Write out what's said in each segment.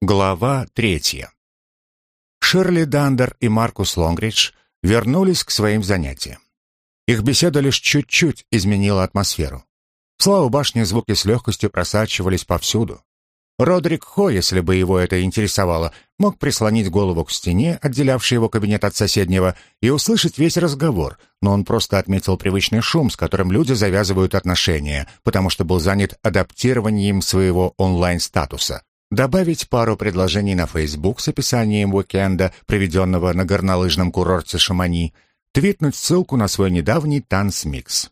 Глава третья. Ширли Дандер и Маркус Лонгридж вернулись к своим занятиям. Их беседа лишь чуть-чуть изменила атмосферу. В славу башни звуки с легкостью просачивались повсюду. Родрик Хо, если бы его это интересовало, мог прислонить голову к стене, отделявшей его кабинет от соседнего, и услышать весь разговор, но он просто отметил привычный шум, с которым люди завязывают отношения, потому что был занят адаптированием своего онлайн-статуса. Добавить пару предложений на Facebook с описанием уикенда, проведенного на горнолыжном курорте Шамани, твитнуть ссылку на свой недавний танцмикс.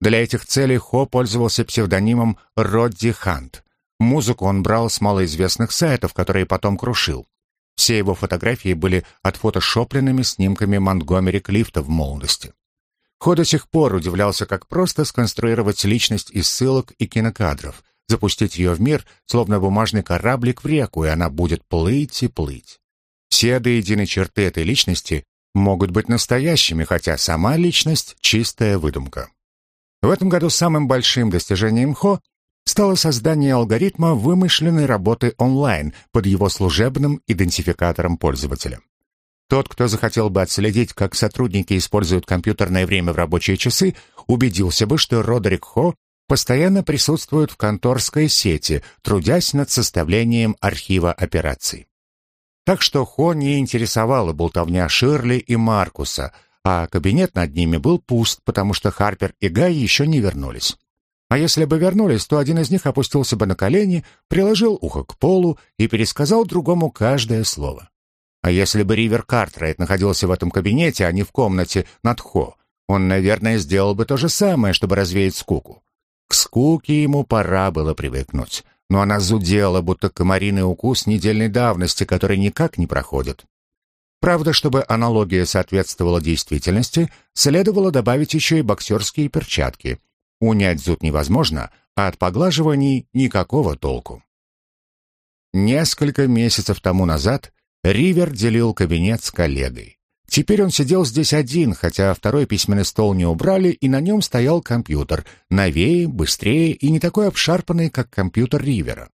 Для этих целей Хо пользовался псевдонимом Родди Хант. Музыку он брал с малоизвестных сайтов, которые потом крушил. Все его фотографии были отфотошопленными снимками Монтгомери Клифта в молодости. Хо до сих пор удивлялся, как просто сконструировать личность из ссылок и кинокадров, запустить ее в мир, словно бумажный кораблик в реку, и она будет плыть и плыть. Все до единой черты этой личности могут быть настоящими, хотя сама личность — чистая выдумка. В этом году самым большим достижением Хо стало создание алгоритма вымышленной работы онлайн под его служебным идентификатором пользователя. Тот, кто захотел бы отследить, как сотрудники используют компьютерное время в рабочие часы, убедился бы, что Родерик Хо постоянно присутствует в конторской сети, трудясь над составлением архива операций. Так что Хо не интересовала болтовня Ширли и Маркуса, а кабинет над ними был пуст, потому что Харпер и Гай еще не вернулись. А если бы вернулись, то один из них опустился бы на колени, приложил ухо к полу и пересказал другому каждое слово. А если бы Ривер Картрайт находился в этом кабинете, а не в комнате над Хо, он, наверное, сделал бы то же самое, чтобы развеять скуку. К скуке ему пора было привыкнуть, но она зудела, будто комариный укус недельной давности, который никак не проходит. Правда, чтобы аналогия соответствовала действительности, следовало добавить еще и боксерские перчатки — Унять зуд невозможно, а от поглаживаний никакого толку. Несколько месяцев тому назад Ривер делил кабинет с коллегой. Теперь он сидел здесь один, хотя второй письменный стол не убрали, и на нем стоял компьютер, новее, быстрее и не такой обшарпанный, как компьютер Ривера.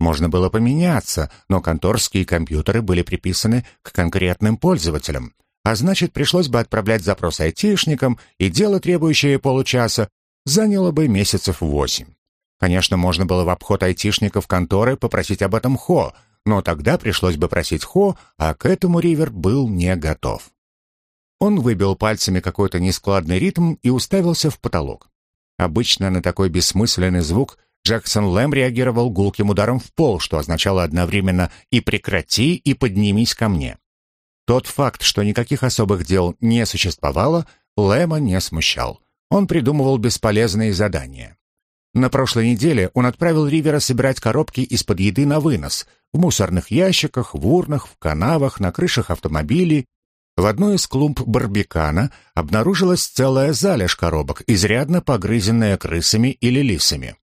Можно было поменяться, но конторские компьютеры были приписаны к конкретным пользователям, а значит, пришлось бы отправлять запрос айтишникам, и дело, требующее получаса, заняло бы месяцев восемь. Конечно, можно было в обход айтишников конторы попросить об этом Хо, но тогда пришлось бы просить Хо, а к этому Ривер был не готов. Он выбил пальцами какой-то нескладный ритм и уставился в потолок. Обычно на такой бессмысленный звук Джексон Лэм реагировал гулким ударом в пол, что означало одновременно «и прекрати, и поднимись ко мне». Тот факт, что никаких особых дел не существовало, Лэма не смущал. Он придумывал бесполезные задания. На прошлой неделе он отправил Ривера собирать коробки из-под еды на вынос в мусорных ящиках, в урнах, в канавах, на крышах автомобилей. В одной из клумб барбикана обнаружилась целая залежь коробок, изрядно погрызенная крысами или лисами.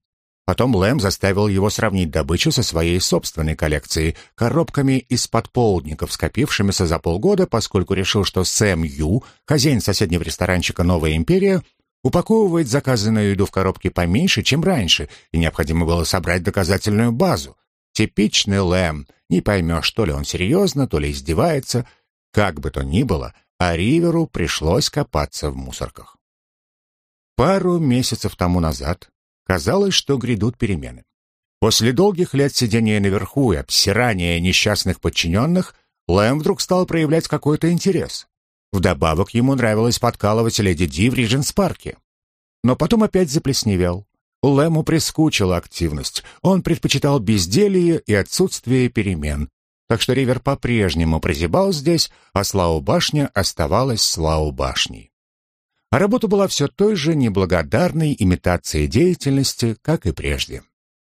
Потом Лэм заставил его сравнить добычу со своей собственной коллекцией, коробками из-под полдников, скопившимися за полгода, поскольку решил, что Сэм Ю, хозяин соседнего ресторанчика «Новая империя», упаковывает заказанную еду в коробки поменьше, чем раньше, и необходимо было собрать доказательную базу. Типичный Лэм, не поймешь, то ли он серьезно, то ли издевается. Как бы то ни было, а Риверу пришлось копаться в мусорках. Пару месяцев тому назад казалось, что грядут перемены. После долгих лет сидения наверху и обсирания несчастных подчиненных, Лэм вдруг стал проявлять какой-то интерес. Вдобавок ему нравилось подкалывать леди Ди в Ридженс-парке. Но потом опять заплесневел. Лэму прискучила активность. Он предпочитал безделье и отсутствие перемен. Так что Ривер по-прежнему прозябал здесь, а Слау-башня оставалась Слау-башней. А работа была все той же неблагодарной имитацией деятельности, как и прежде.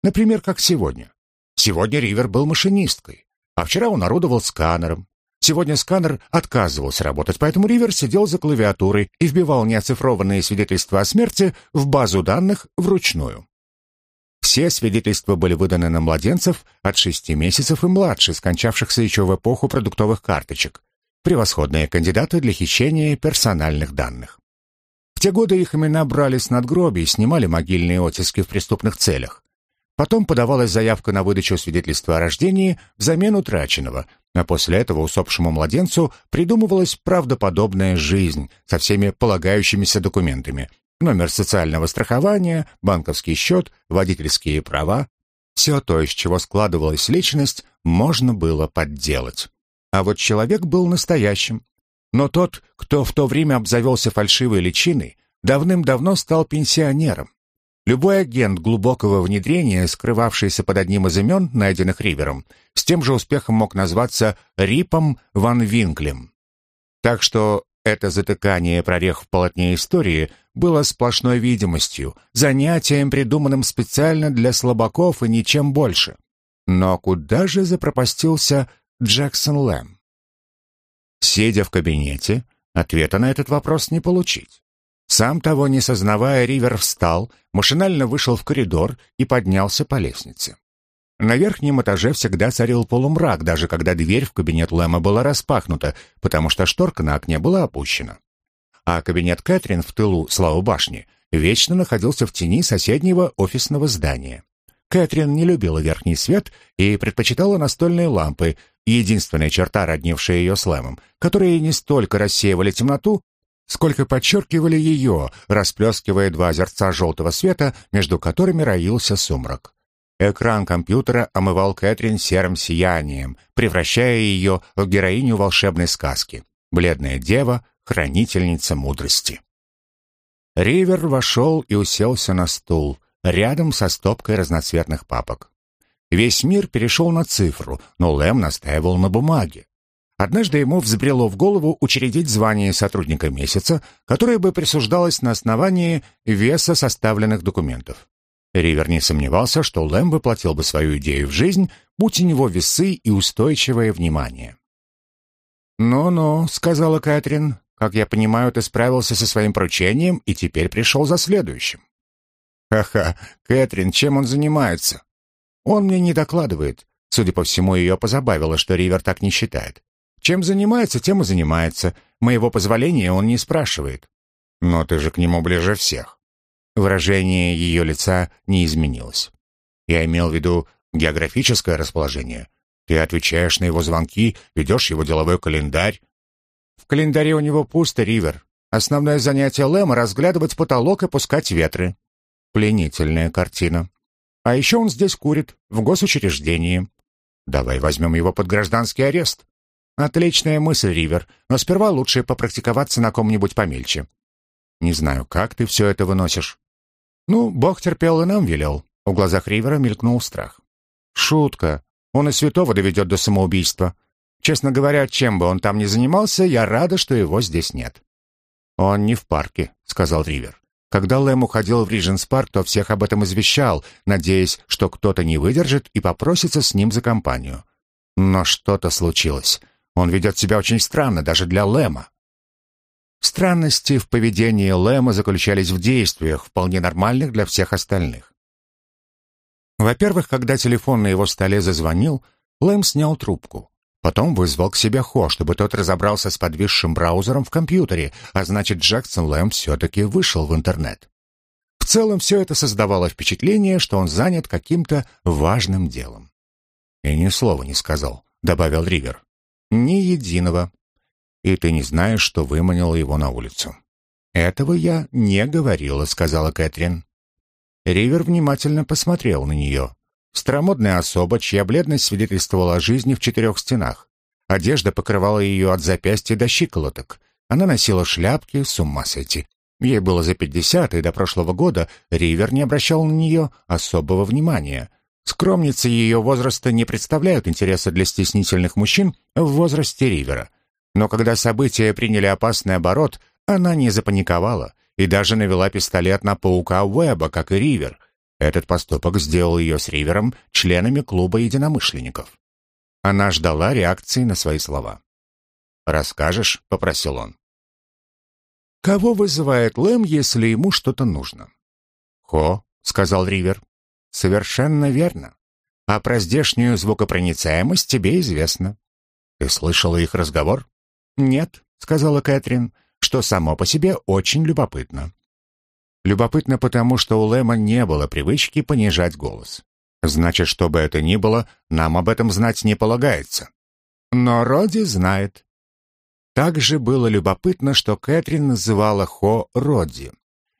Например, как сегодня. Сегодня Ривер был машинисткой, а вчера он орудовал сканером, Сегодня сканер отказывался работать, поэтому Ривер сидел за клавиатурой и вбивал неоцифрованные свидетельства о смерти в базу данных вручную. Все свидетельства были выданы на младенцев от 6 месяцев и младше, скончавшихся еще в эпоху продуктовых карточек. Превосходные кандидаты для хищения персональных данных. В те годы их имена брали с надгробий снимали могильные оттиски в преступных целях. Потом подавалась заявка на выдачу свидетельства о рождении взамен утраченного, а после этого усопшему младенцу придумывалась правдоподобная жизнь со всеми полагающимися документами. Номер социального страхования, банковский счет, водительские права. Все то, из чего складывалась личность, можно было подделать. А вот человек был настоящим. Но тот, кто в то время обзавелся фальшивой личиной, давным-давно стал пенсионером. Любой агент глубокого внедрения, скрывавшийся под одним из имен, найденных Ривером, с тем же успехом мог назваться Рипом Ван Винклем. Так что это затыкание прорех в полотне истории было сплошной видимостью, занятием, придуманным специально для слабаков и ничем больше. Но куда же запропастился Джексон Лэм? Сидя в кабинете, ответа на этот вопрос не получить. Сам того не сознавая, Ривер встал, машинально вышел в коридор и поднялся по лестнице. На верхнем этаже всегда царил полумрак, даже когда дверь в кабинет Лэма была распахнута, потому что шторка на окне была опущена. А кабинет Кэтрин в тылу славы башни вечно находился в тени соседнего офисного здания. Кэтрин не любила верхний свет и предпочитала настольные лампы, единственная черта, роднившая ее с Лэмом, которые не столько рассеивали темноту, сколько подчеркивали ее, расплескивая два озерца желтого света, между которыми роился сумрак. Экран компьютера омывал Кэтрин серым сиянием, превращая ее в героиню волшебной сказки. Бледная дева, хранительница мудрости. Ривер вошел и уселся на стул, рядом со стопкой разноцветных папок. Весь мир перешел на цифру, но Лэм настаивал на бумаге. Однажды ему взбрело в голову учредить звание сотрудника месяца, которое бы присуждалось на основании веса составленных документов. Ривер не сомневался, что Лэм воплотил бы свою идею в жизнь, будь у него весы и устойчивое внимание. «Ну-ну», — сказала Кэтрин, — «как я понимаю, ты справился со своим поручением и теперь пришел за следующим». «Ха-ха, Кэтрин, чем он занимается?» «Он мне не докладывает». Судя по всему, ее позабавило, что Ривер так не считает. Чем занимается, тем и занимается. Моего позволения он не спрашивает. Но ты же к нему ближе всех. Выражение ее лица не изменилось. Я имел в виду географическое расположение. Ты отвечаешь на его звонки, ведешь его деловой календарь. В календаре у него пусто, Ривер. Основное занятие Лэма — разглядывать потолок и пускать ветры. Пленительная картина. А еще он здесь курит, в госучреждении. Давай возьмем его под гражданский арест. Отличная мысль, Ривер, но сперва лучше попрактиковаться на ком-нибудь помельче. Не знаю, как ты все это выносишь. Ну, Бог терпел и нам велел. В глазах Ривера мелькнул страх. Шутка. Он и святого доведет до самоубийства. Честно говоря, чем бы он там ни занимался, я рада, что его здесь нет. Он не в парке, сказал Ривер. Когда Лэм уходил в Ридженс парк, то всех об этом извещал, надеясь, что кто-то не выдержит и попросится с ним за компанию. Но что-то случилось. Он ведет себя очень странно, даже для Лэма. Странности в поведении Лэма заключались в действиях, вполне нормальных для всех остальных. Во-первых, когда телефон на его столе зазвонил, Лэм снял трубку. Потом вызвал к себе Хо, чтобы тот разобрался с подвисшим браузером в компьютере, а значит, Джексон Лэм все-таки вышел в интернет. В целом, все это создавало впечатление, что он занят каким-то важным делом. «И ни слова не сказал», — добавил Ривер. Ни единого. И ты не знаешь, что выманила его на улицу. Этого я не говорила, сказала Кэтрин. Ривер внимательно посмотрел на нее. Старомодная особа, чья бледность свидетельствовала о жизни в четырех стенах. Одежда покрывала ее от запястья до щиколоток. Она носила шляпки, с ума сойти. Ей было за пятьдесят, и до прошлого года Ривер не обращал на нее особого внимания. Скромницы ее возраста не представляют интереса для стеснительных мужчин в возрасте Ривера. Но когда события приняли опасный оборот, она не запаниковала и даже навела пистолет на паука Уэба, как и Ривер. Этот поступок сделал ее с Ривером членами клуба единомышленников. Она ждала реакции на свои слова. «Расскажешь?» — попросил он. «Кого вызывает Лэм, если ему что-то нужно?» «Хо», — сказал Ривер. Совершенно верно. А про здешнюю звукопроницаемость тебе известно. Ты слышала их разговор? Нет, сказала Кэтрин, что само по себе очень любопытно. Любопытно потому, что у Лэма не было привычки понижать голос. Значит, что бы это ни было, нам об этом знать не полагается. Но Роди знает. Также было любопытно, что Кэтрин называла Хо Роди.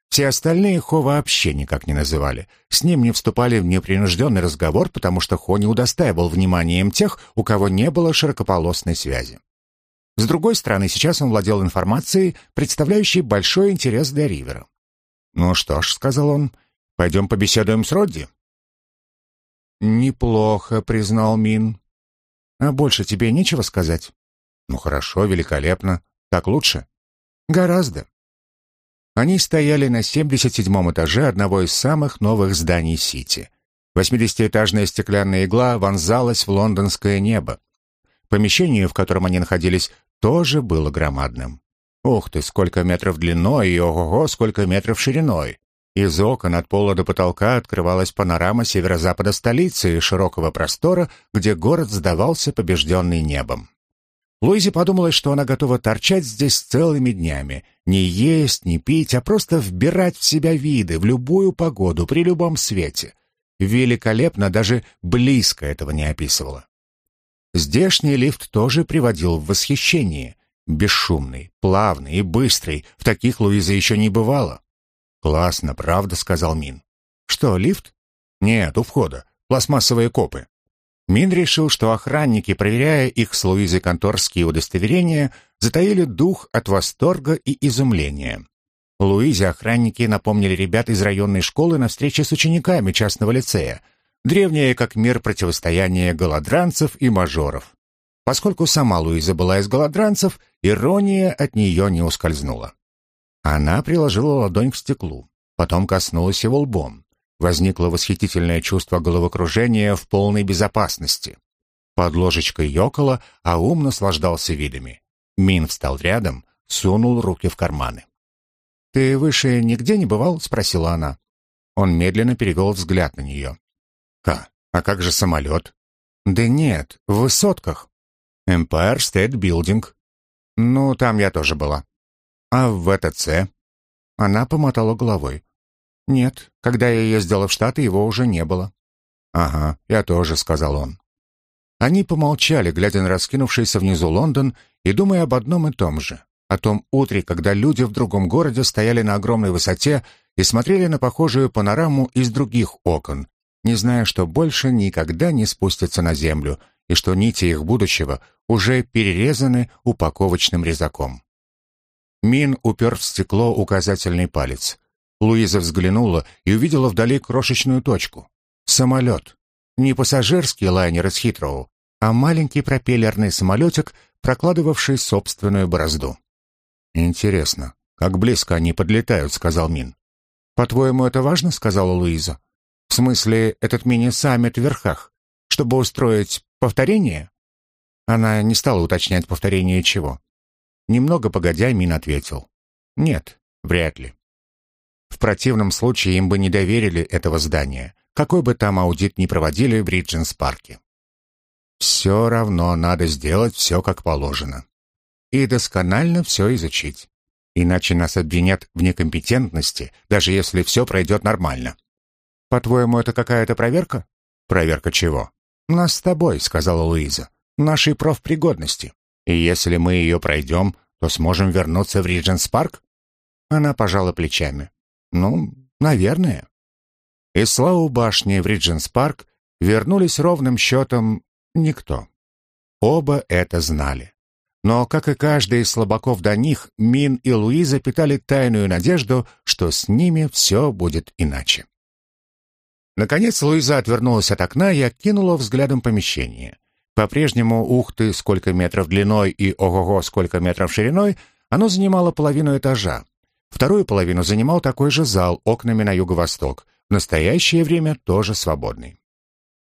Все остальные Хо вообще никак не называли. С ним не вступали в непринужденный разговор, потому что Хо не удостаивал вниманием тех, у кого не было широкополосной связи. С другой стороны, сейчас он владел информацией, представляющей большой интерес для Ривера. «Ну что ж», — сказал он, — «пойдем побеседуем с Родди». «Неплохо», — признал Мин. «А больше тебе нечего сказать?» «Ну хорошо, великолепно. Так лучше?» «Гораздо». Они стояли на 77-м этаже одного из самых новых зданий Сити. Восьмидесятиэтажная стеклянная игла вонзалась в лондонское небо. Помещение, в котором они находились, тоже было громадным. Ух ты, сколько метров длиной и ого-го, сколько метров шириной. Из окон от пола до потолка открывалась панорама северо-запада столицы и широкого простора, где город сдавался побежденный небом. Луизе подумалось, что она готова торчать здесь целыми днями, не есть, не пить, а просто вбирать в себя виды в любую погоду, при любом свете. Великолепно, даже близко этого не описывала. Здешний лифт тоже приводил в восхищение. Бесшумный, плавный и быстрый, в таких Луиза еще не бывала. «Классно, правда?» — сказал Мин. «Что, лифт?» «Нет, у входа. Пластмассовые копы». Мин решил, что охранники, проверяя их с Луизой конторские удостоверения, затаили дух от восторга и изумления. Луизе охранники напомнили ребят из районной школы на встрече с учениками частного лицея, древнее как мир противостояние голодранцев и мажоров. Поскольку сама Луиза была из голодранцев, ирония от нее не ускользнула. Она приложила ладонь к стеклу, потом коснулась его лбом. Возникло восхитительное чувство головокружения в полной безопасности. Под ложечкой ёкало, а ум наслаждался видами. Мин встал рядом, сунул руки в карманы. «Ты выше нигде не бывал?» — спросила она. Он медленно перевел взгляд на нее. «Ка, а как же самолет?» «Да нет, в высотках». «Empire State Building». «Ну, там я тоже была». «А в ВТЦ?» Она помотала головой. «Нет, когда я ездила в Штаты, его уже не было». «Ага, я тоже», — сказал он. Они помолчали, глядя на раскинувшийся внизу Лондон и думая об одном и том же. О том утре, когда люди в другом городе стояли на огромной высоте и смотрели на похожую панораму из других окон, не зная, что больше никогда не спустятся на землю и что нити их будущего уже перерезаны упаковочным резаком. Мин упер в стекло указательный палец. Луиза взглянула и увидела вдали крошечную точку. Самолет. Не пассажирский лайнер из Хитроу, а маленький пропеллерный самолетик, прокладывавший собственную борозду. «Интересно, как близко они подлетают», — сказал Мин. «По-твоему, это важно?» — сказала Луиза. «В смысле, этот мини-саммит в верхах, чтобы устроить повторение?» Она не стала уточнять повторение чего. Немного погодя, Мин ответил. «Нет, вряд ли». В противном случае им бы не доверили этого здания, какой бы там аудит ни проводили в Ридженс-парке. Все равно надо сделать все как положено. И досконально все изучить. Иначе нас обвинят в некомпетентности, даже если все пройдет нормально. По-твоему, это какая-то проверка? Проверка чего? Нас с тобой, сказала Луиза. Нашей профпригодности. И если мы ее пройдем, то сможем вернуться в Ридженс Парк? Она пожала плечами. Ну, наверное. Из Слау башни в Ридженс Парк вернулись ровным счетом никто. Оба это знали. Но, как и каждый из слабаков до них, Мин и Луиза питали тайную надежду, что с ними все будет иначе. Наконец Луиза отвернулась от окна и окинула взглядом помещение. По-прежнему, ух ты, сколько метров длиной и ого-го, сколько метров шириной, оно занимало половину этажа. Вторую половину занимал такой же зал окнами на юго-восток, в настоящее время тоже свободный.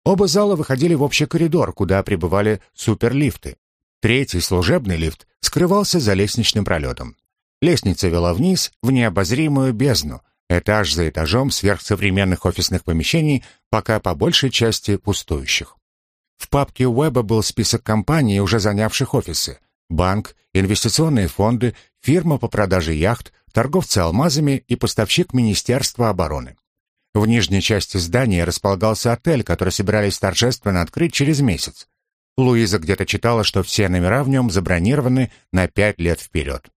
Оба зала выходили в общий коридор, куда прибывали суперлифты. Третий служебный лифт скрывался за лестничным пролетом. Лестница вела вниз в необозримую бездну, этаж за этажом сверхсовременных офисных помещений, пока по большей части пустующих. В папке Уэба был список компаний, уже занявших офисы. Банк, инвестиционные фонды, фирма по продаже яхт, торговцы алмазами и поставщик Министерства обороны. В нижней части здания располагался отель, который собирались торжественно открыть через месяц. Луиза где-то читала, что все номера в нем забронированы на пять лет вперед.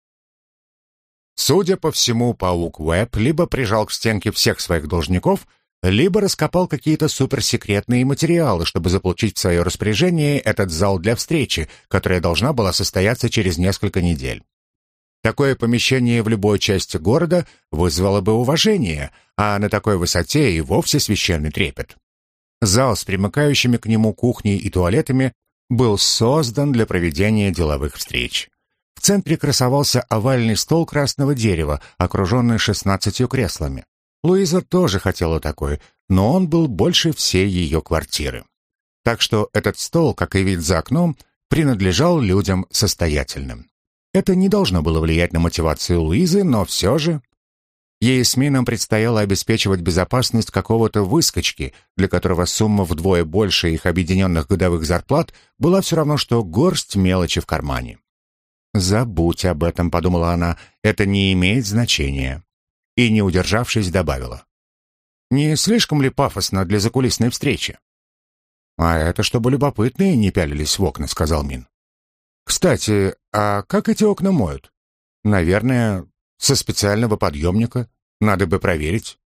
Судя по всему, паук Уэбб либо прижал к стенке всех своих должников, либо раскопал какие-то суперсекретные материалы, чтобы заполучить в свое распоряжение этот зал для встречи, которая должна была состояться через несколько недель. Такое помещение в любой части города вызвало бы уважение, а на такой высоте и вовсе священный трепет. Зал с примыкающими к нему кухней и туалетами был создан для проведения деловых встреч. В центре красовался овальный стол красного дерева, окруженный шестнадцатью креслами. Луиза тоже хотела такой, но он был больше всей ее квартиры. Так что этот стол, как и вид за окном, принадлежал людям состоятельным. Это не должно было влиять на мотивацию Луизы, но все же... Ей с Мином предстояло обеспечивать безопасность какого-то выскочки, для которого сумма вдвое больше их объединенных годовых зарплат была все равно, что горсть мелочи в кармане. «Забудь об этом», — подумала она, — «это не имеет значения». И, не удержавшись, добавила. «Не слишком ли пафосно для закулисной встречи?» «А это чтобы любопытные не пялились в окна», — сказал Мин. Кстати, а как эти окна моют? Наверное, со специального подъемника. Надо бы проверить.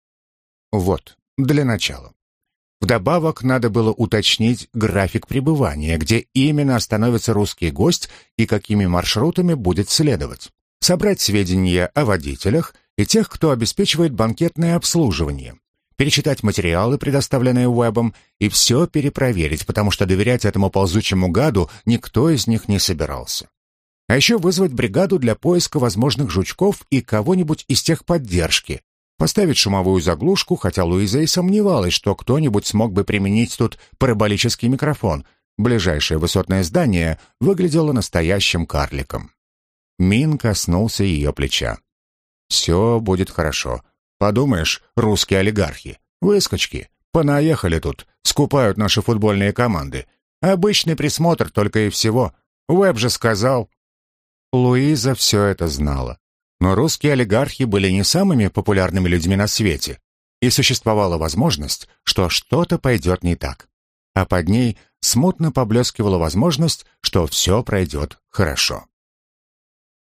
Вот, для начала. Вдобавок надо было уточнить график пребывания, где именно остановится русский гость и какими маршрутами будет следовать. Собрать сведения о водителях и тех, кто обеспечивает банкетное обслуживание перечитать материалы, предоставленные Уэбом, и все перепроверить, потому что доверять этому ползучему гаду никто из них не собирался. А еще вызвать бригаду для поиска возможных жучков и кого-нибудь из техподдержки, поставить шумовую заглушку, хотя Луиза и сомневалась, что кто-нибудь смог бы применить тут параболический микрофон. Ближайшее высотное здание выглядело настоящим карликом. Мин коснулся ее плеча. «Все будет хорошо. Подумаешь, русские олигархи, выскочки, понаехали тут, скупают наши футбольные команды. Обычный присмотр только и всего. Уэб же сказал. Луиза все это знала. Но русские олигархи были не самыми популярными людьми на свете, и существовала возможность, что что-то пойдет не так. А под ней смутно поблескивала возможность, что все пройдет хорошо.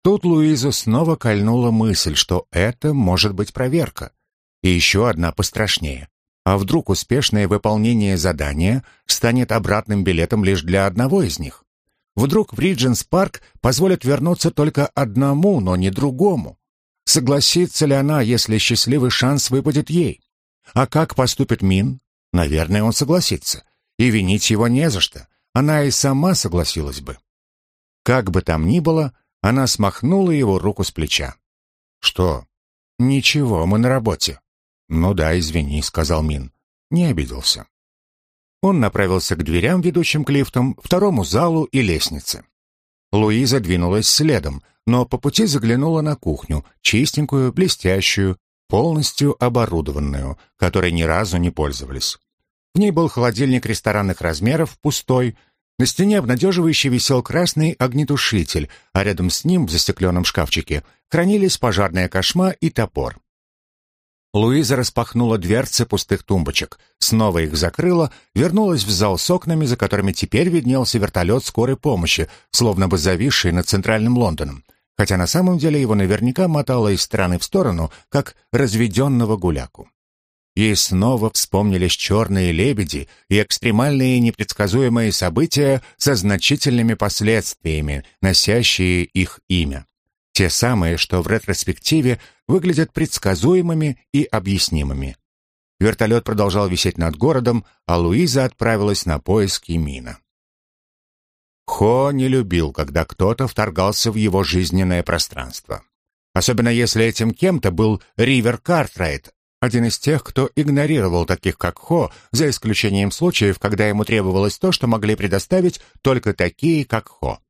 Тут Луизу снова кольнула мысль, что это может быть проверка. И еще одна пострашнее. А вдруг успешное выполнение задания станет обратным билетом лишь для одного из них? Вдруг в Ридженс Парк позволят вернуться только одному, но не другому? Согласится ли она, если счастливый шанс выпадет ей? А как поступит Мин? Наверное, он согласится. И винить его не за что. Она и сама согласилась бы. Как бы там ни было, она смахнула его руку с плеча. «Что?» «Ничего, мы на работе». «Ну да, извини», — сказал Мин. Не обиделся. Он направился к дверям, ведущим к лифтам, второму залу и лестнице. Луиза двинулась следом, но по пути заглянула на кухню, чистенькую, блестящую, полностью оборудованную, которой ни разу не пользовались. В ней был холодильник ресторанных размеров, пустой, на стене обнадеживающе висел красный огнетушитель, а рядом с ним, в застекленном шкафчике, хранились пожарная кошма и топор. Луиза распахнула дверцы пустых тумбочек, снова их закрыла, вернулась в зал с окнами, за которыми теперь виднелся вертолет скорой помощи, словно бы зависший над центральным Лондоном, хотя на самом деле его наверняка мотало из стороны в сторону, как разведенного гуляку. Ей снова вспомнились черные лебеди и экстремальные непредсказуемые события со значительными последствиями, носящие их имя. Те самые, что в ретроспективе выглядят предсказуемыми и объяснимыми. Вертолет продолжал висеть над городом, а Луиза отправилась на поиски Мина. Хо не любил, когда кто-то вторгался в его жизненное пространство. Особенно если этим кем-то был Ривер Картрайт, один из тех, кто игнорировал таких, как Хо, за исключением случаев, когда ему требовалось то, что могли предоставить только такие, как Хо.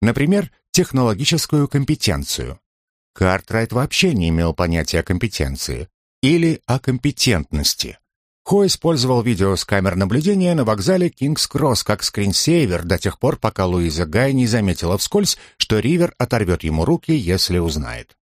Например, технологическую компетенцию. Картрайт вообще не имел понятия о компетенции или о компетентности. Хо использовал видео с камер наблюдения на вокзале Кингс-Кросс как скринсейвер до тех пор, пока Луиза Гай не заметила вскользь, что Ривер оторвет ему руки, если узнает.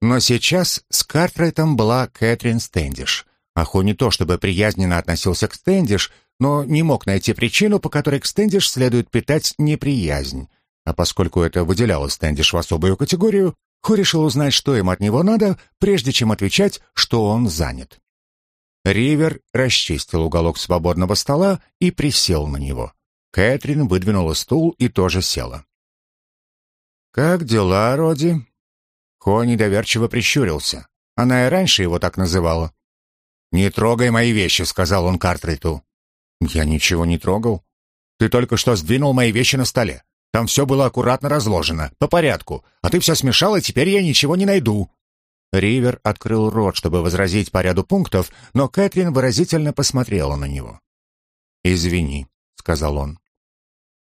Но сейчас с Картрайтом была Кэтрин Стэндиш. А Хо не то чтобы приязненно относился к Стэндиш, но не мог найти причину, по которой к Стэндиш следует питать неприязнь. А поскольку это выделяло Стэндиш в особую категорию, Хо решил узнать, что им от него надо, прежде чем отвечать, что он занят. Ривер расчистил уголок свободного стола и присел на него. Кэтрин выдвинула стул и тоже села. «Как дела, Роди?» Хо недоверчиво прищурился. Она и раньше его так называла. «Не трогай мои вещи», — сказал он Картриту. «Я ничего не трогал. Ты только что сдвинул мои вещи на столе. Там все было аккуратно разложено, по порядку, а ты все смешал, и теперь я ничего не найду». Ривер открыл рот, чтобы возразить по ряду пунктов, но Кэтрин выразительно посмотрела на него. «Извини», — сказал он.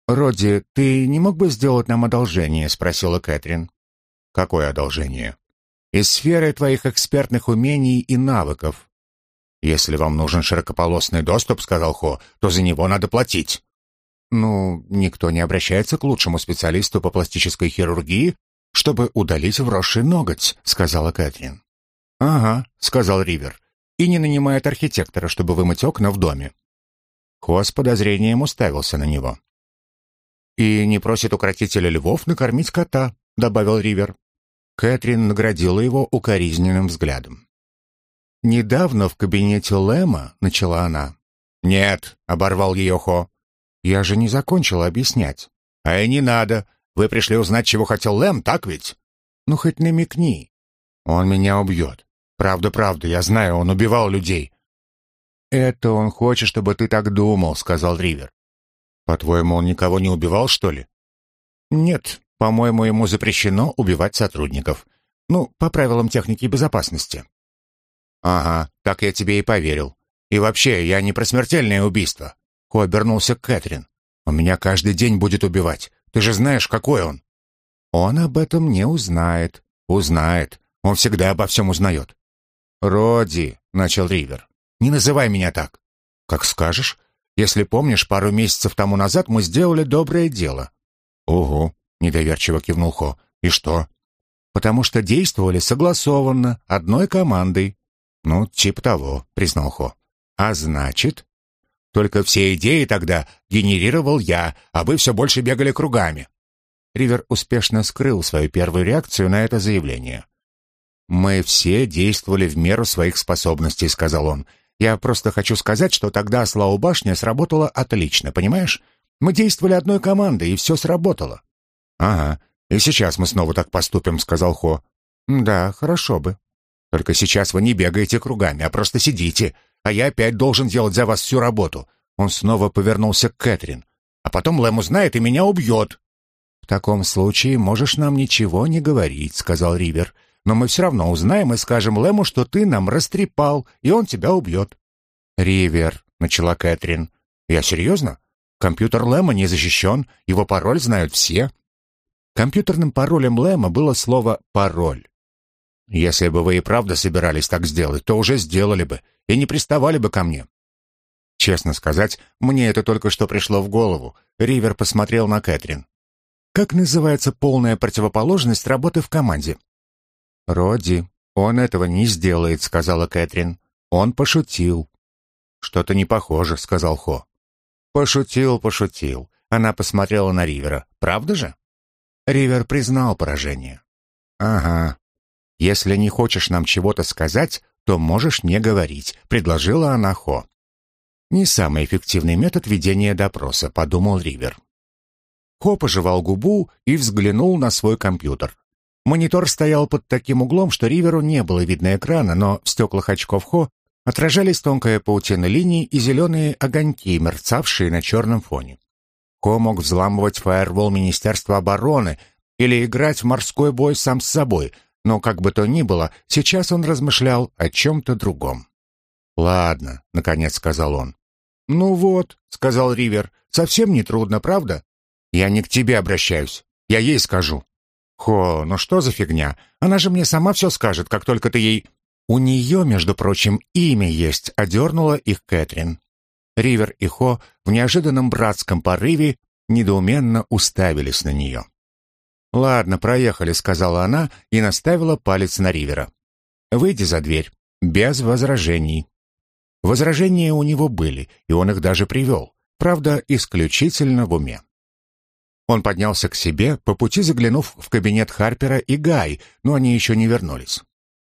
«Родди, ты не мог бы сделать нам одолжение?» — спросила Кэтрин. «Какое одолжение?» «Из сферы твоих экспертных умений и навыков. «Если вам нужен широкополосный доступ, — сказал Хо, — то за него надо платить». «Ну, никто не обращается к лучшему специалисту по пластической хирургии, чтобы удалить вросший ноготь», — сказала Кэтрин. «Ага», — сказал Ривер, — «и не нанимает архитектора, чтобы вымыть окна в доме». Хо с подозрением уставился на него. «И не просит укротителя львов накормить кота», — добавил Ривер. Кэтрин наградила его укоризненным взглядом. «Недавно в кабинете Лэма», — начала она. «Нет», — оборвал ее Хо. «Я же не закончила объяснять». «А и не надо. Вы пришли узнать, чего хотел Лэм, так ведь?» «Ну, хоть намекни. Он меня убьет. Правда-правда, я знаю, он убивал людей». «Это он хочет, чтобы ты так думал», — сказал Ривер. «По-твоему, он никого не убивал, что ли?» «Нет, по-моему, ему запрещено убивать сотрудников. Ну, по правилам техники безопасности». «Ага, так я тебе и поверил. И вообще, я не про смертельное убийство». Ко обернулся Кэтрин. «Он меня каждый день будет убивать. Ты же знаешь, какой он». «Он об этом не узнает». «Узнает. Он всегда обо всем узнает». «Роди», — начал Ривер, — «не называй меня так». «Как скажешь. Если помнишь, пару месяцев тому назад мы сделали доброе дело». «Угу», — недоверчиво кивнул Хо. «И что?» «Потому что действовали согласованно, одной командой. «Ну, типа того», — признал Хо. «А значит?» «Только все идеи тогда генерировал я, а вы все больше бегали кругами». Ривер успешно скрыл свою первую реакцию на это заявление. «Мы все действовали в меру своих способностей», — сказал он. «Я просто хочу сказать, что тогда Слау башня сработала отлично, понимаешь? Мы действовали одной командой, и все сработало». «Ага, и сейчас мы снова так поступим», — сказал Хо. «Да, хорошо бы», только сейчас вы не бегаете кругами, а просто сидите, а я опять должен делать за вас всю работу». Он снова повернулся к Кэтрин. «А потом Лэм узнает и меня убьет». «В таком случае можешь нам ничего не говорить», — сказал Ривер. «Но мы все равно узнаем и скажем Лэму, что ты нам растрепал, и он тебя убьет». «Ривер», — начала Кэтрин. «Я серьезно? Компьютер Лэма не защищен, его пароль знают все». Компьютерным паролем Лэма было слово «пароль». Если бы вы и правда собирались так сделать, то уже сделали бы и не приставали бы ко мне. Честно сказать, мне это только что пришло в голову. Ривер посмотрел на Кэтрин. Как называется полная противоположность работы в команде? Роди, он этого не сделает, сказала Кэтрин. Он пошутил. Что-то не похоже, сказал Хо. Пошутил, пошутил. Она посмотрела на Ривера. Правда же? Ривер признал поражение. Ага, «Если не хочешь нам чего-то сказать, то можешь не говорить», — предложила она Хо. «Не самый эффективный метод ведения допроса», — подумал Ривер. Хо пожевал губу и взглянул на свой компьютер. Монитор стоял под таким углом, что Риверу не было видно экрана, но в стеклах очков Хо отражались тонкая паутина линий и зеленые огоньки, мерцавшие на черном фоне. Хо мог взламывать фаервол Министерства обороны или играть в морской бой сам с собой, но как бы то ни было, сейчас он размышлял о чем-то другом. «Ладно», — наконец сказал он. «Ну вот», — сказал Ривер, — «совсем не трудно, правда? Я не к тебе обращаюсь, я ей скажу». «Хо, ну что за фигня? Она же мне сама все скажет, как только ты ей...» «У нее, между прочим, имя есть», — одернула их Кэтрин. Ривер и Хо в неожиданном братском порыве недоуменно уставились на нее. «Ладно, проехали», — сказала она и наставила палец на Ривера. «Выйди за дверь. Без возражений». Возражения у него были, и он их даже привел, правда, исключительно в уме. Он поднялся к себе, по пути заглянув в кабинет Харпера и Гай, но они еще не вернулись.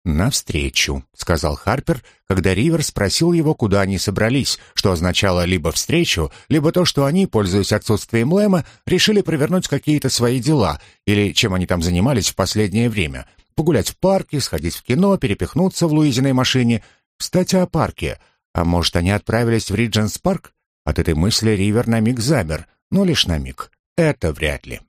«Навстречу», — сказал Харпер, когда Ривер спросил его, куда они собрались, что означало либо встречу, либо то, что они, пользуясь отсутствием Лэма, решили провернуть какие-то свои дела, или чем они там занимались в последнее время. Погулять в парке, сходить в кино, перепихнуться в Луизиной машине. Кстати, о парке. А может, они отправились в Ридженс парк? От этой мысли Ривер на миг замер, но лишь на миг. Это вряд ли.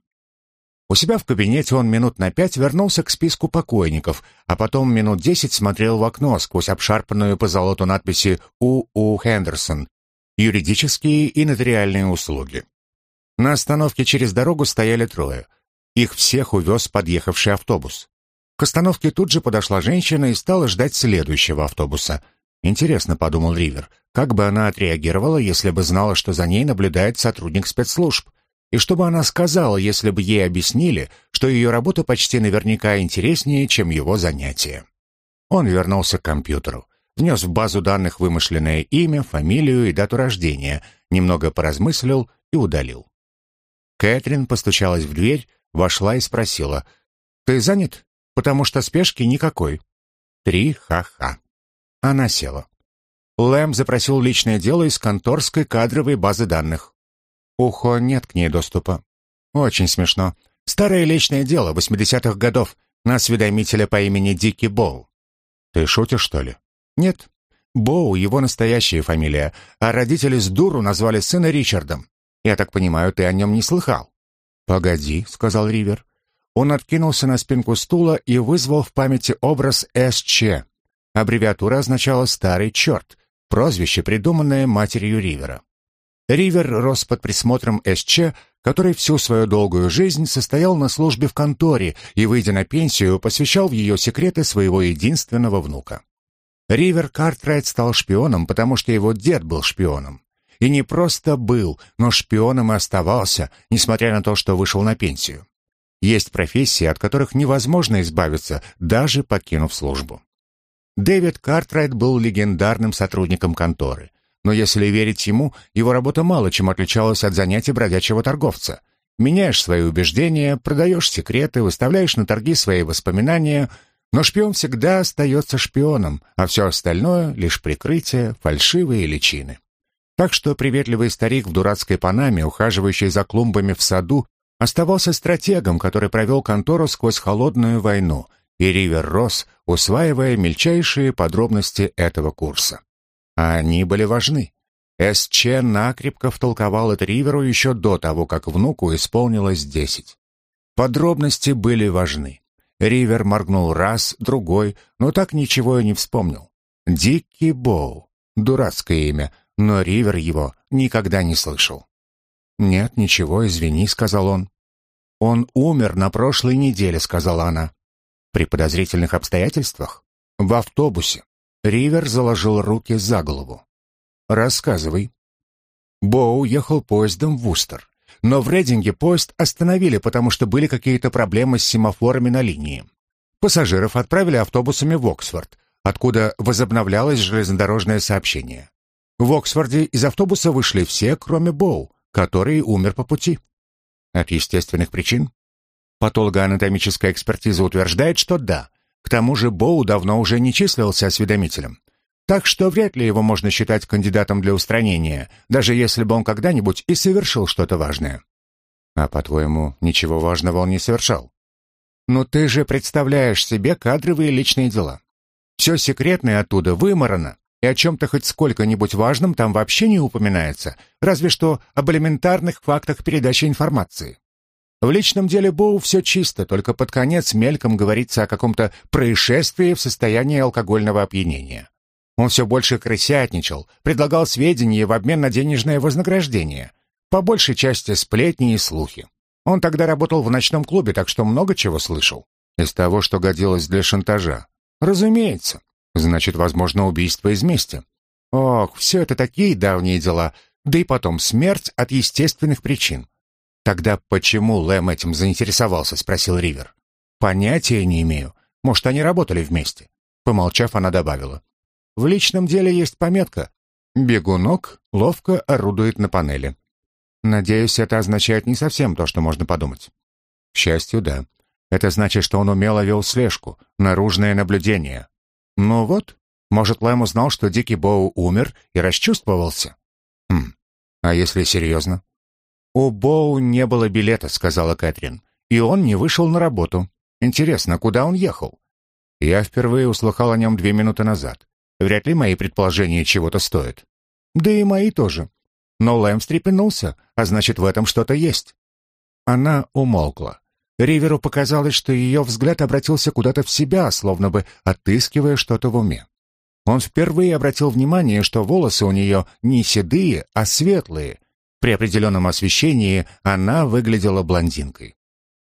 У себя в кабинете он минут на пять вернулся к списку покойников, а потом минут десять смотрел в окно сквозь обшарпанную по золоту надписи «У. У. Хендерсон. Юридические и нотариальные услуги». На остановке через дорогу стояли трое. Их всех увез подъехавший автобус. К остановке тут же подошла женщина и стала ждать следующего автобуса. «Интересно», — подумал Ривер, — «как бы она отреагировала, если бы знала, что за ней наблюдает сотрудник спецслужб?» И чтобы она сказала, если бы ей объяснили, что ее работа почти наверняка интереснее, чем его занятие. Он вернулся к компьютеру, внес в базу данных вымышленное имя, фамилию и дату рождения, немного поразмыслил и удалил. Кэтрин постучалась в дверь, вошла и спросила, «Ты занят? Потому что спешки никакой». Три ха-ха. Она села. Лэм запросил личное дело из конторской кадровой базы данных. Ухо нет к ней доступа. Очень смешно. Старое личное дело 80-х годов на осведомителя по имени Дики Боу. Ты шутишь, что ли? Нет. Боу — его настоящая фамилия, а родители с дуру назвали сына Ричардом. Я так понимаю, ты о нем не слыхал? «Погоди», — сказал Ривер. Он откинулся на спинку стула и вызвал в памяти образ СЧ. Аббревиатура означала «старый черт», прозвище, придуманное матерью Ривера. Ривер рос под присмотром СЧ, который всю свою долгую жизнь состоял на службе в конторе и, выйдя на пенсию, посвящал в ее секреты своего единственного внука. Ривер Картрайт стал шпионом, потому что его дед был шпионом. И не просто был, но шпионом и оставался, несмотря на то, что вышел на пенсию. Есть профессии, от которых невозможно избавиться, даже покинув службу. Дэвид Картрайт был легендарным сотрудником конторы. Но если верить ему, его работа мало чем отличалась от занятий бродячего торговца. Меняешь свои убеждения, продаешь секреты, выставляешь на торги свои воспоминания, но шпион всегда остается шпионом, а все остальное — лишь прикрытие, фальшивые личины. Так что приветливый старик в дурацкой панаме, ухаживающий за клумбами в саду, оставался стратегом, который провел контору сквозь холодную войну, и Ривер рос, усваивая мельчайшие подробности этого курса а они были важны. С.Ч. накрепко втолковал это Риверу еще до того, как внуку исполнилось десять. Подробности были важны. Ривер моргнул раз, другой, но так ничего и не вспомнил. Дикки Боу. Дурацкое имя, но Ривер его никогда не слышал. «Нет, ничего, извини», — сказал он. «Он умер на прошлой неделе», — сказала она. «При подозрительных обстоятельствах? В автобусе. Ривер заложил руки за голову. «Рассказывай». Боу ехал поездом в Вустер. Но в Рейдинге поезд остановили, потому что были какие-то проблемы с семафорами на линии. Пассажиров отправили автобусами в Оксфорд, откуда возобновлялось железнодорожное сообщение. В Оксфорде из автобуса вышли все, кроме Боу, который умер по пути. От естественных причин? Патологоанатомическая экспертиза утверждает, что да, к тому же Боу давно уже не числился осведомителем. Так что вряд ли его можно считать кандидатом для устранения, даже если бы он когда-нибудь и совершил что-то важное. А по-твоему, ничего важного он не совершал? Ну ты же представляешь себе кадровые личные дела. Все секретное оттуда выморано, и о чем-то хоть сколько-нибудь важном там вообще не упоминается, разве что об элементарных фактах передачи информации. В личном деле Боу все чисто, только под конец мельком говорится о каком-то происшествии в состоянии алкогольного опьянения. Он все больше крысятничал, предлагал сведения в обмен на денежное вознаграждение. По большей части сплетни и слухи. Он тогда работал в ночном клубе, так что много чего слышал. Из того, что годилось для шантажа. Разумеется. Значит, возможно, убийство из мести. Ох, все это такие давние дела. Да и потом смерть от естественных причин. «Тогда почему Лэм этим заинтересовался?» — спросил Ривер. «Понятия не имею. Может, они работали вместе». Помолчав, она добавила. В личном деле есть пометка. Бегунок ловко орудует на панели. Надеюсь, это означает не совсем то, что можно подумать. К счастью, да. Это значит, что он умело вел слежку, наружное наблюдение. Ну вот, может, Лэм узнал, что Дикий Боу умер и расчувствовался? Хм, а если серьезно? «У Боу не было билета», — сказала Кэтрин, «и он не вышел на работу. Интересно, куда он ехал?» Я впервые услыхал о нем две минуты назад. Вряд ли мои предположения чего-то стоят. Да и мои тоже. Но Лэм встрепенулся, а значит, в этом что-то есть. Она умолкла. Риверу показалось, что ее взгляд обратился куда-то в себя, словно бы отыскивая что-то в уме. Он впервые обратил внимание, что волосы у нее не седые, а светлые. При определенном освещении она выглядела блондинкой.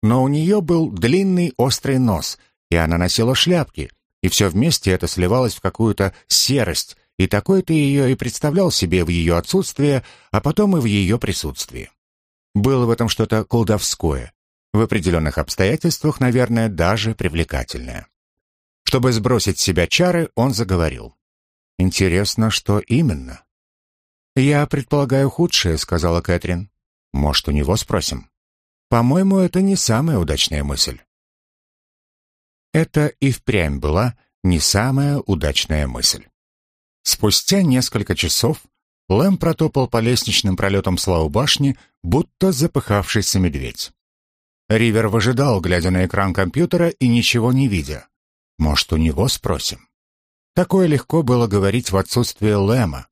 Но у нее был длинный острый нос, и она носила шляпки, и все вместе это сливалось в какую-то серость, и такой ты ее и представлял себе в ее отсутствие, а потом и в ее присутствии. Было в этом что-то колдовское, в определенных обстоятельствах, наверное, даже привлекательное. Чтобы сбросить с себя чары, он заговорил. «Интересно, что именно?» «Я предполагаю худшее», — сказала Кэтрин. «Может, у него спросим?» «По-моему, это не самая удачная мысль». Это и впрямь была не самая удачная мысль. Спустя несколько часов Лэм протопал по лестничным пролетам Славу башни, будто запыхавшийся медведь. Ривер выжидал, глядя на экран компьютера и ничего не видя. Может, у него спросим? Такое легко было говорить в отсутствие Лэма.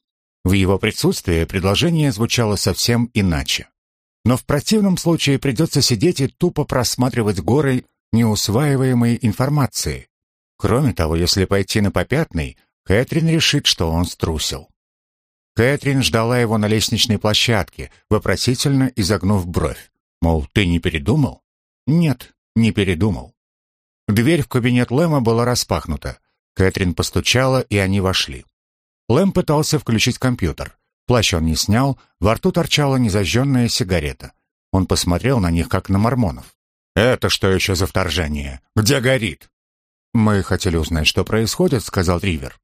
В его присутствии предложение звучало совсем иначе. Но в противном случае придется сидеть и тупо просматривать горы неусваиваемой информации. Кроме того, если пойти на попятный, Кэтрин решит, что он струсил. Кэтрин ждала его на лестничной площадке, вопросительно изогнув бровь. Мол, ты не передумал? Нет, не передумал. Дверь в кабинет Лэма была распахнута. Кэтрин постучала, и они вошли. Лэм пытался включить компьютер. Плащ он не снял, во рту торчала незажженная сигарета. Он посмотрел на них, как на мормонов. «Это что еще за вторжение? Где горит?» «Мы хотели узнать, что происходит», — сказал Ривер.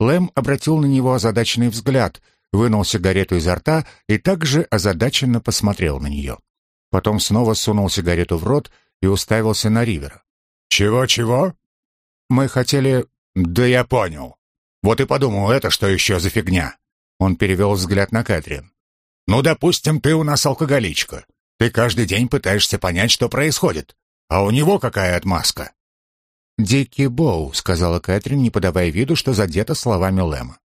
Лэм обратил на него озадаченный взгляд, вынул сигарету изо рта и также озадаченно посмотрел на нее. Потом снова сунул сигарету в рот и уставился на Ривера. «Чего-чего?» «Мы хотели...» «Да я понял. Вот и подумал, это что еще за фигня?» Он перевел взгляд на Кэтрин. «Ну, допустим, ты у нас алкоголичка. Ты каждый день пытаешься понять, что происходит. А у него какая отмазка?» «Дикий Боу», — сказала Кэтрин, не подавая виду, что задета словами Лэма.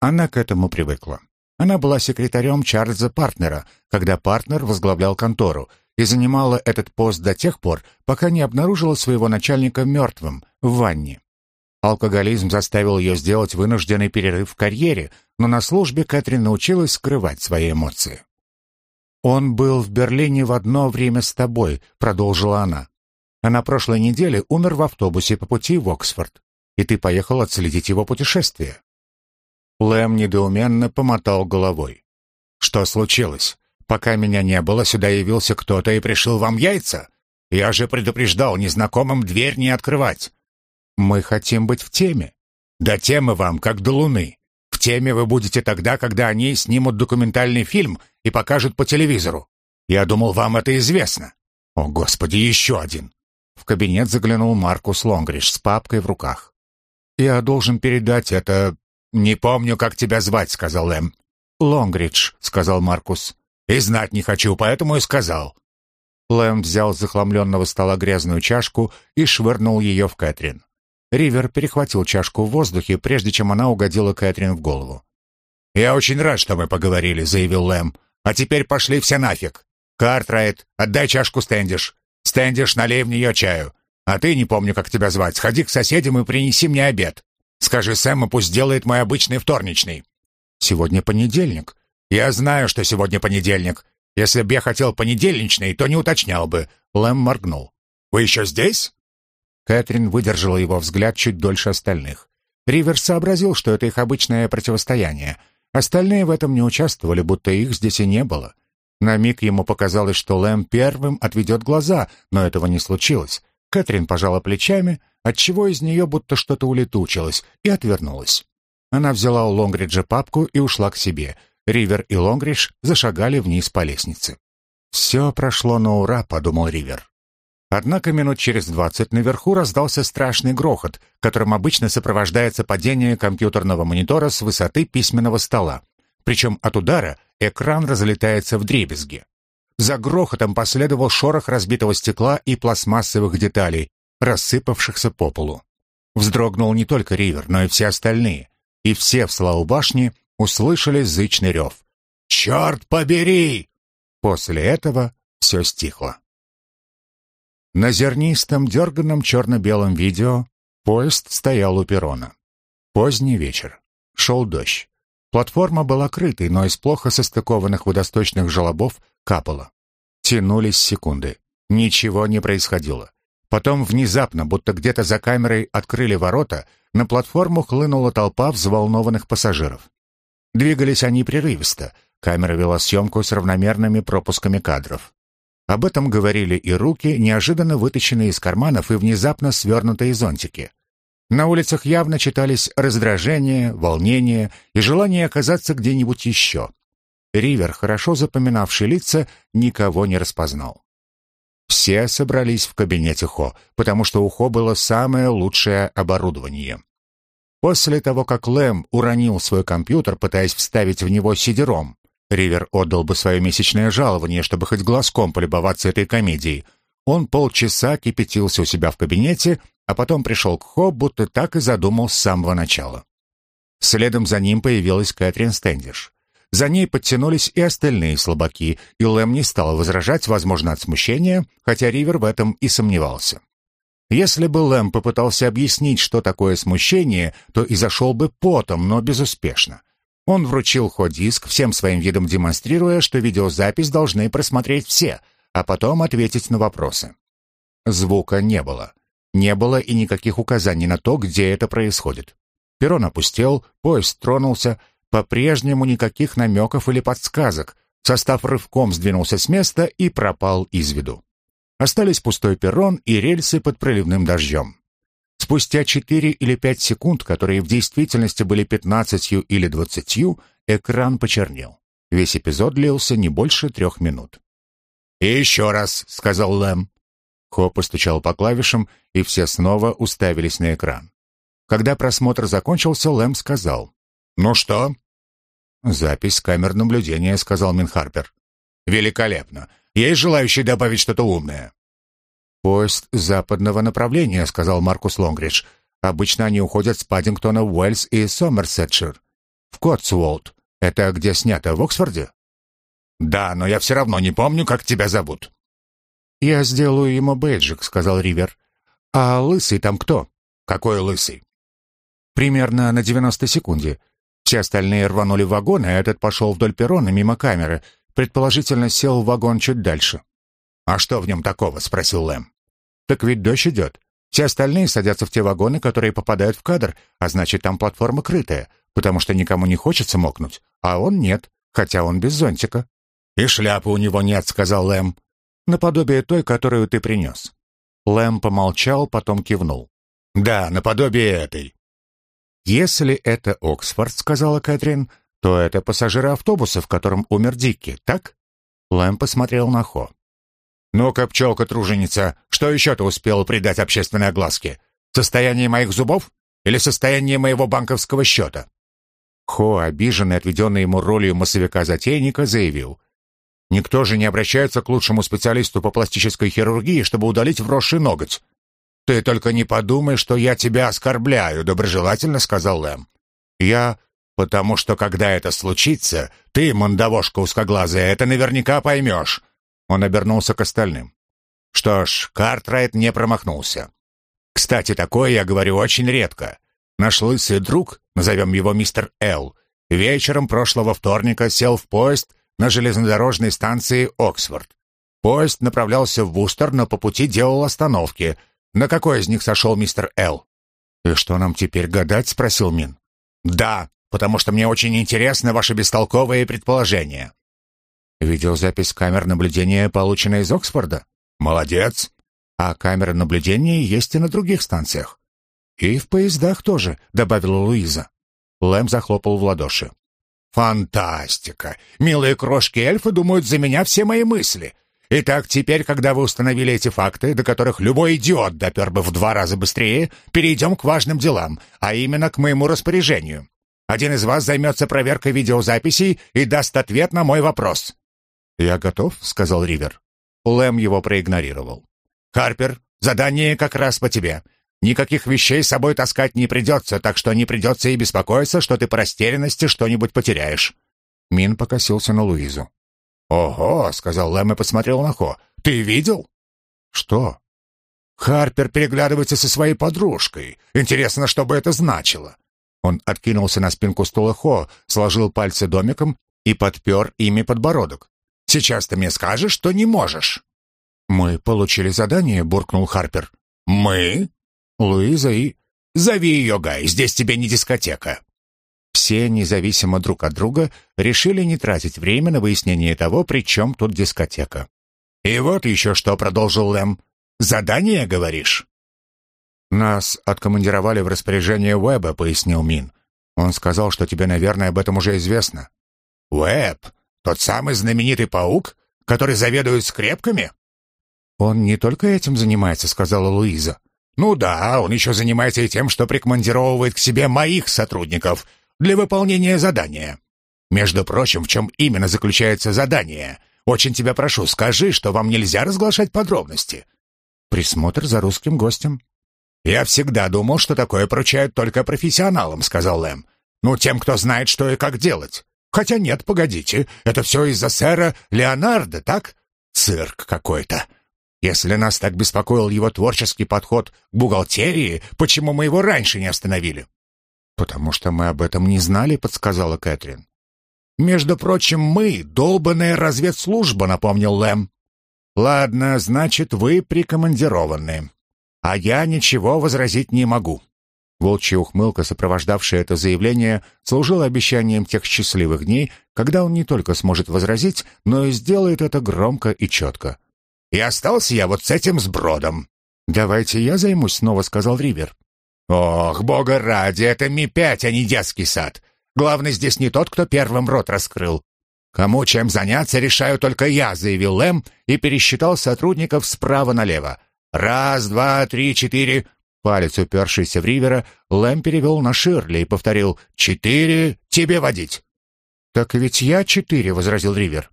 Она к этому привыкла. Она была секретарем Чарльза Партнера, когда партнер возглавлял контору, и занимала этот пост до тех пор, пока не обнаружила своего начальника мертвым в ванне. Алкоголизм заставил ее сделать вынужденный перерыв в карьере, но на службе Кэтрин научилась скрывать свои эмоции. «Он был в Берлине в одно время с тобой», — продолжила она. «А на прошлой неделе умер в автобусе по пути в Оксфорд, и ты поехал отследить его путешествие». Лэм недоуменно помотал головой. «Что случилось? Пока меня не было, сюда явился кто-то и пришил вам яйца? Я же предупреждал незнакомым дверь не открывать. Мы хотим быть в теме. Да темы вам, как до луны. В теме вы будете тогда, когда они снимут документальный фильм и покажут по телевизору. Я думал, вам это известно. О, Господи, еще один. В кабинет заглянул Маркус Лонгриш с папкой в руках. «Я должен передать это...» «Не помню, как тебя звать», — сказал Эм. «Лонгридж», — сказал Маркус. «И знать не хочу, поэтому и сказал». Лэм взял с захламленного стола грязную чашку и швырнул ее в Кэтрин. Ривер перехватил чашку в воздухе, прежде чем она угодила Кэтрин в голову. «Я очень рад, что мы поговорили», — заявил Лэм. «А теперь пошли все нафиг. Картрайт, отдай чашку Стэндиш. Стэндиш, налей в нее чаю. А ты, не помню, как тебя звать, сходи к соседям и принеси мне обед. Скажи Сэму, пусть делает мой обычный вторничный». «Сегодня понедельник». «Я знаю, что сегодня понедельник. Если бы я хотел понедельничный, то не уточнял бы». Лэм моргнул. «Вы еще здесь?» Кэтрин выдержала его взгляд чуть дольше остальных. Риверс сообразил, что это их обычное противостояние. Остальные в этом не участвовали, будто их здесь и не было. На миг ему показалось, что Лэм первым отведет глаза, но этого не случилось. Кэтрин пожала плечами, отчего из нее будто что-то улетучилось, и отвернулась. Она взяла у Лонгриджа папку и ушла к себе. Ривер и Лонгридж зашагали вниз по лестнице. «Все прошло на ура», — подумал Ривер. Однако минут через двадцать наверху раздался страшный грохот, которым обычно сопровождается падение компьютерного монитора с высоты письменного стола. Причем от удара экран разлетается в дребезги. За грохотом последовал шорох разбитого стекла и пластмассовых деталей, рассыпавшихся по полу. Вздрогнул не только Ривер, но и все остальные, и все в славу башни услышали зычный рев. «Черт побери!» После этого все стихло. На зернистом, дерганном черно-белом видео поезд стоял у перрона. Поздний вечер. Шел дождь. Платформа была крытой, но из плохо состыкованных водосточных желобов капало. Тянулись секунды. Ничего не происходило. Потом внезапно, будто где-то за камерой открыли ворота, на платформу хлынула толпа взволнованных пассажиров. Двигались они прерывисто. Камера вела съемку с равномерными пропусками кадров. Об этом говорили и руки, неожиданно вытащенные из карманов и внезапно свернутые зонтики. На улицах явно читались раздражение, волнение и желание оказаться где-нибудь еще. Ривер, хорошо запоминавший лица, никого не распознал. Все собрались в кабинете Хо, потому что у Хо было самое лучшее оборудование. После того, как Лэм уронил свой компьютер, пытаясь вставить в него сидером, Ривер отдал бы свое месячное жалование, чтобы хоть глазком полюбоваться этой комедией. Он полчаса кипятился у себя в кабинете, а потом пришел к Хо, будто так и задумал с самого начала. Следом за ним появилась Кэтрин Стэндиш. За ней подтянулись и остальные слабаки, и Лэм не стал возражать, возможно, от смущения, хотя Ривер в этом и сомневался. Если бы Лэм попытался объяснить, что такое смущение, то и зашел бы потом, но безуспешно. Он вручил ход-диск, всем своим видом демонстрируя, что видеозапись должны просмотреть все, а потом ответить на вопросы. Звука не было. Не было и никаких указаний на то, где это происходит. Перрон опустел, поезд тронулся, по-прежнему никаких намеков или подсказок. Состав рывком сдвинулся с места и пропал из виду. Остались пустой перрон и рельсы под проливным дождем. Спустя 4 или 5 секунд, которые в действительности были 15 или 20, экран почернел. Весь эпизод длился не больше трех минут. «И еще раз», — сказал Лэм. Хо постучал по клавишам, и все снова уставились на экран. Когда просмотр закончился, Лэм сказал. «Ну что?» «Запись камер наблюдения», — сказал Минхарпер. «Великолепно. Есть желающий добавить что-то умное?» «Поезд западного направления», — сказал Маркус Лонгридж. «Обычно они уходят с Паддингтона в Уэльс и Сомерсетшир. В Котсуолт. Это где снято, в Оксфорде?» «Да, но я все равно не помню, как тебя зовут». «Я сделаю ему бейджик», — сказал Ривер. «А лысый там кто?» «Какой лысый?» «Примерно на 90 секунде. Все остальные рванули в вагон, а этот пошел вдоль перрона мимо камеры. Предположительно, сел в вагон чуть дальше». «А что в нем такого?» — спросил Лэм. Так ведь дождь идет. Все остальные садятся в те вагоны, которые попадают в кадр, а значит, там платформа крытая, потому что никому не хочется мокнуть, а он нет, хотя он без зонтика. «И шляпы у него нет», — сказал Лэм. «Наподобие той, которую ты принес». Лэм помолчал, потом кивнул. «Да, наподобие этой». «Если это Оксфорд», — сказала Кэтрин, — «то это пассажиры автобуса, в котором умер Дикки, так?» Лэм посмотрел на Хо. «Ну-ка, пчелка-труженица, что еще ты успел придать общественной огласке? Состояние моих зубов или состояние моего банковского счета?» Хо, обиженный отведенной ему ролью массовика-затейника, заявил. «Никто же не обращается к лучшему специалисту по пластической хирургии, чтобы удалить вросший ноготь». «Ты только не подумай, что я тебя оскорбляю», — доброжелательно сказал Лэм. «Я...» «Потому что, когда это случится, ты, мандавошка узкоглазая, это наверняка поймешь. Он обернулся к остальным. Что ж, Картрайт не промахнулся. Кстати, такое я говорю очень редко. Наш лысый друг, назовем его мистер Л, вечером прошлого вторника сел в поезд на железнодорожной станции Оксфорд. Поезд направлялся в Вустер, но по пути делал остановки. На какой из них сошел мистер Л? «И что нам теперь гадать?» — спросил Мин. «Да, потому что мне очень интересны ваши бестолковые предположения. Видеозапись камер наблюдения получена из Оксфорда. Молодец. А камеры наблюдения есть и на других станциях. И в поездах тоже, добавила Луиза. Лэм захлопал в ладоши. Фантастика! Милые крошки-эльфы думают за меня все мои мысли. Итак, теперь, когда вы установили эти факты, до которых любой идиот допер бы в два раза быстрее, перейдем к важным делам, а именно к моему распоряжению. Один из вас займется проверкой видеозаписей и даст ответ на мой вопрос». «Я готов», — сказал Ривер. Лэм его проигнорировал. «Харпер, задание как раз по тебе. Никаких вещей с собой таскать не придется, так что не придется и беспокоиться, что ты по растерянности что-нибудь потеряешь». Мин покосился на Луизу. «Ого!» — сказал Лэм и посмотрел на Хо. «Ты видел?» «Что?» «Харпер переглядывается со своей подружкой. Интересно, что бы это значило?» Он откинулся на спинку стула Хо, сложил пальцы домиком и подпер ими подбородок. «Сейчас ты мне скажешь, что не можешь». «Мы получили задание», — буркнул Харпер. «Мы?» «Луиза и...» «Зови ее, Гай, здесь тебе не дискотека». Все, независимо друг от друга, решили не тратить время на выяснение того, при чем тут дискотека. «И вот еще что», — продолжил Лэм. «Задание, говоришь?» «Нас откомандировали в распоряжение Уэба», — пояснил Мин. «Он сказал, что тебе, наверное, об этом уже известно». «Уэб? Тот самый знаменитый паук, который заведует скрепками?» «Он не только этим занимается», — сказала Луиза. «Ну да, он еще занимается и тем, что прикомандировывает к себе моих сотрудников для выполнения задания. Между прочим, в чем именно заключается задание? Очень тебя прошу, скажи, что вам нельзя разглашать подробности». «Присмотр за русским гостем», «Я всегда думал, что такое поручают только профессионалам», — сказал Лэм. «Ну, тем, кто знает, что и как делать. Хотя нет, погодите, это все из-за сэра Леонардо, так? Цирк какой-то. Если нас так беспокоил его творческий подход к бухгалтерии, почему мы его раньше не остановили?» «Потому что мы об этом не знали», — подсказала Кэтрин. «Между прочим, мы — долбанная разведслужба», — напомнил Лэм. «Ладно, значит, вы прикомандированы а я ничего возразить не могу». Волчья ухмылка, сопровождавшая это заявление, служила обещанием тех счастливых дней, когда он не только сможет возразить, но и сделает это громко и четко. «И остался я вот с этим сбродом». «Давайте я займусь снова», — сказал Ривер. «Ох, бога ради, это Ми-5, а не детский сад. Главный здесь не тот, кто первым рот раскрыл. Кому чем заняться, решаю только я», — заявил Лэм и пересчитал сотрудников справа налево. «Раз, два, три, четыре...» Палец, упершийся в Ривера, Лэм перевел на Ширли и повторил «Четыре, тебе водить». «Так ведь я четыре», — возразил Ривер.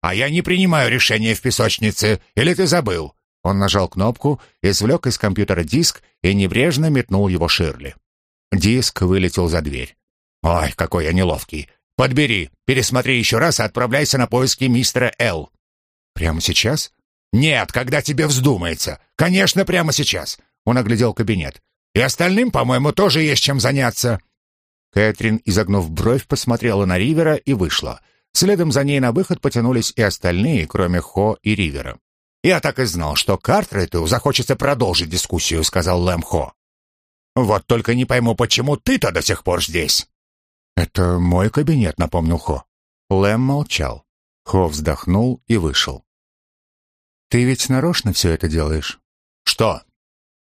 «А я не принимаю решения в песочнице, или ты забыл?» Он нажал кнопку, извлек из компьютера диск и небрежно метнул его Ширли. Диск вылетел за дверь. «Ой, какой я неловкий! Подбери, пересмотри еще раз и отправляйся на поиски мистера Л». «Прямо сейчас?» «Нет, когда тебе вздумается. Конечно, прямо сейчас». Он оглядел кабинет. «И остальным, по-моему, тоже есть чем заняться». Кэтрин, изогнув бровь, посмотрела на Ривера и вышла. Следом за ней на выход потянулись и остальные, кроме Хо и Ривера. «Я так и знал, что Картрайту захочется продолжить дискуссию», — сказал Лэм Хо. «Вот только не пойму, почему ты-то до сих пор здесь?» «Это мой кабинет», — напомнил Хо. Лэм молчал. Хо вздохнул и вышел. Ты ведь нарочно все это делаешь? Что?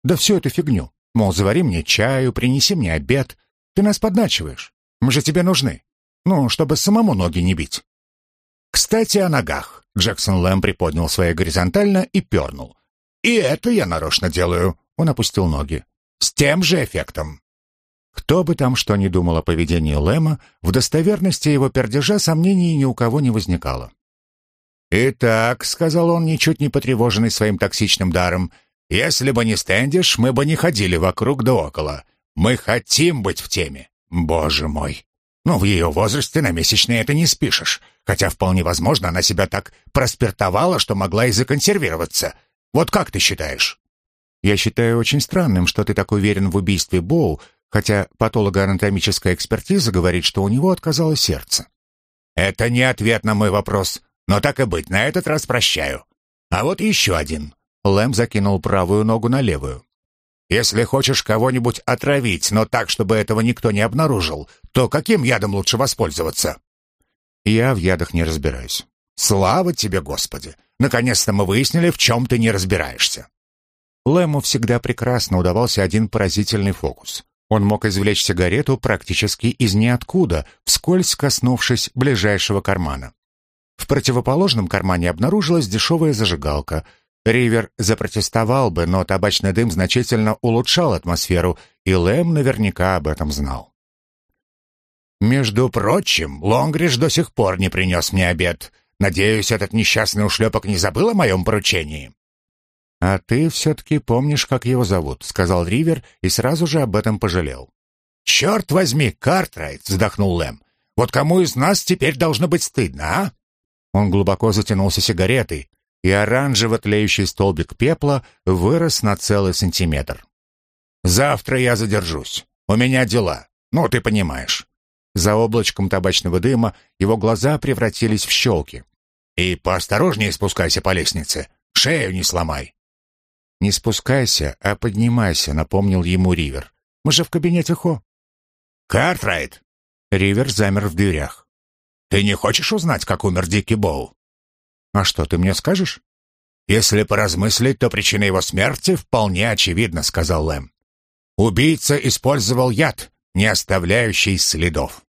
Да всю эту фигню. Мол, завари мне чаю, принеси мне обед. Ты нас подначиваешь. Мы же тебе нужны. Ну, чтобы самому ноги не бить. Кстати, о ногах. Джексон Лэм приподнял свои горизонтально и пернул. И это я нарочно делаю. Он опустил ноги. С тем же эффектом. Кто бы там что ни думал о поведении Лэма, в достоверности его пердежа сомнений ни у кого не возникало. «Итак», — сказал он, ничуть не потревоженный своим токсичным даром, «если бы не Стэндиш, мы бы не ходили вокруг да около. Мы хотим быть в теме. Боже мой!» Но в ее возрасте на месячные это не спишешь, хотя вполне возможно она себя так проспиртовала, что могла и законсервироваться. Вот как ты считаешь? Я считаю очень странным, что ты так уверен в убийстве Боу, хотя патологоанатомическая экспертиза говорит, что у него отказало сердце. Это не ответ на мой вопрос. Но так и быть, на этот раз прощаю. А вот еще один. Лэм закинул правую ногу на левую. Если хочешь кого-нибудь отравить, но так, чтобы этого никто не обнаружил, то каким ядом лучше воспользоваться? Я в ядах не разбираюсь. Слава тебе, Господи! Наконец-то мы выяснили, в чем ты не разбираешься. Лэму всегда прекрасно удавался один поразительный фокус. Он мог извлечь сигарету практически из ниоткуда, вскользь коснувшись ближайшего кармана. В противоположном кармане обнаружилась дешевая зажигалка. Ривер запротестовал бы, но табачный дым значительно улучшал атмосферу, и Лэм наверняка об этом знал. «Между прочим, Лонгриш до сих пор не принес мне обед. Надеюсь, этот несчастный ушлепок не забыл о моем поручении». «А ты все-таки помнишь, как его зовут», — сказал Ривер и сразу же об этом пожалел. «Черт возьми, Картрайт!» — вздохнул Лэм. «Вот кому из нас теперь должно быть стыдно, а?» Он глубоко затянулся сигаретой, и оранжево тлеющий столбик пепла вырос на целый сантиметр. «Завтра я задержусь. У меня дела. Ну, ты понимаешь». За облачком табачного дыма его глаза превратились в щелки. «И поосторожнее спускайся по лестнице. Шею не сломай». «Не спускайся, а поднимайся», — напомнил ему Ривер. «Мы же в кабинете Хо». «Картрайт!» Ривер замер в дверях. «Ты не хочешь узнать, как умер Дикий Боу?» «А что, ты мне скажешь?» «Если поразмыслить, то причина его смерти вполне очевидна», — сказал Лэм. «Убийца использовал яд, не оставляющий следов».